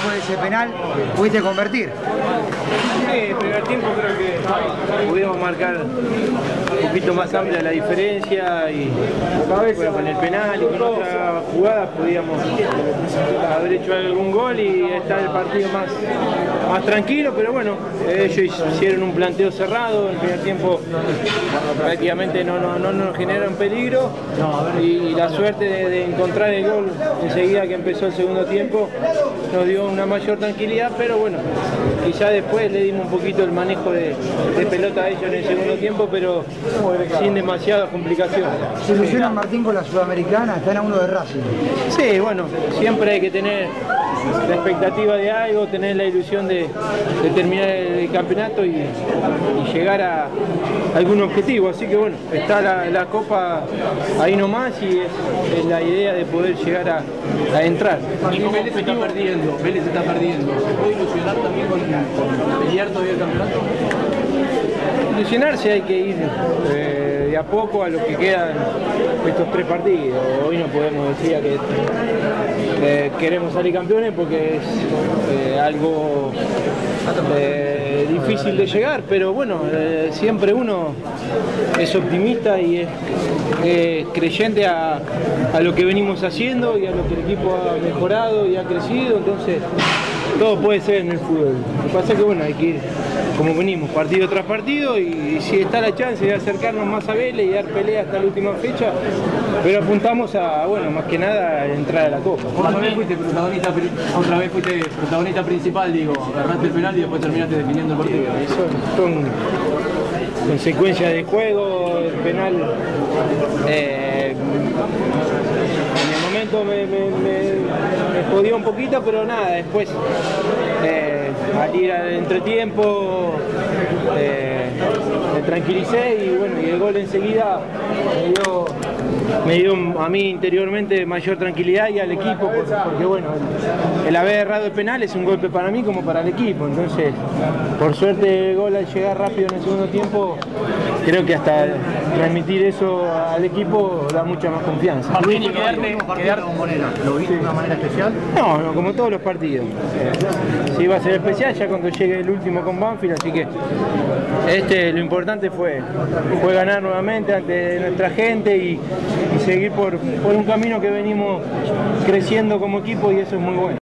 después de ese penal pudiste convertir. Sí, el primer tiempo creo que marcar un poquito más amplia la diferencia y bueno, con el penal y con otras jugadas podíamos haber hecho algún gol y estar el partido más, más tranquilo, pero bueno, ellos hicieron un planteo cerrado, el primer tiempo prácticamente no, no, no nos generaron peligro y, la suerte de, de encontrar el gol enseguida que empezó el segundo tiempo nos dio una mayor tranquilidad, pero bueno, quizá después le dimos un poquito el manejo de, de pelota a ellos en el segundo tiempo, pero sin demasiadas complicaciones. Se ilusiona Martín con la Sudamericana, están a uno de Racing. Sí, bueno, siempre hay que tener la expectativa de algo, tener la ilusión de, de terminar el campeonato y, y llegar a algún objetivo. Así que bueno, está la, la Copa ahí nomás y es, es la idea de poder llegar a, a entrar. Y Vélez está perdiendo, Vélez está perdiendo. ¿Se puede ilusionar también con, con pelear todavía el campeonato? Ilusionarse hay que ir eh, de a poco a lo que quedan estos tres partidos. Hoy no podemos decir que eh, queremos salir campeones porque es eh, algo difícil de llegar, pero bueno, siempre uno es optimista y es creyente a, a lo que venimos haciendo y a lo que el equipo ha mejorado y ha crecido, entonces todo puede ser en el fútbol. Lo que pasa es que bueno, hay que ir como venimos, partido tras partido, y, y si está la chance de acercarnos más a Vélez y dar pelea hasta la última fecha, pero apuntamos a, bueno, más que nada a entrar a la Copa. Otra vez fuiste protagonista, pri- otra vez fuiste protagonista principal, digo, agarraste el penal y después terminaste definiendo el partido. Son, son consecuencias de juego, el penal. eh, en el momento me, me, me- me jodió un poquito, pero nada, después eh, al ir al entretiempo eh, me tranquilicé y bueno, y el gol enseguida me dio, me dio a mí interiormente mayor tranquilidad y al equipo, por- porque bueno, el, haber errado el penal es un golpe para mí como para el equipo, entonces por suerte el gol al llegar rápido en el segundo tiempo, creo que hasta transmitir eso al equipo da mucha más confianza. Martín, y quedarte, quedarte ¿Lo viste de una manera especial? No, no, como todos los partidos. Sí va a ser especial ya cuando llegue el último con Banfield, así que este lo importante fue, fue ganar nuevamente ante nuestra gente y, seguir por un camino que venimos creciendo como equipo y eso es muy bueno.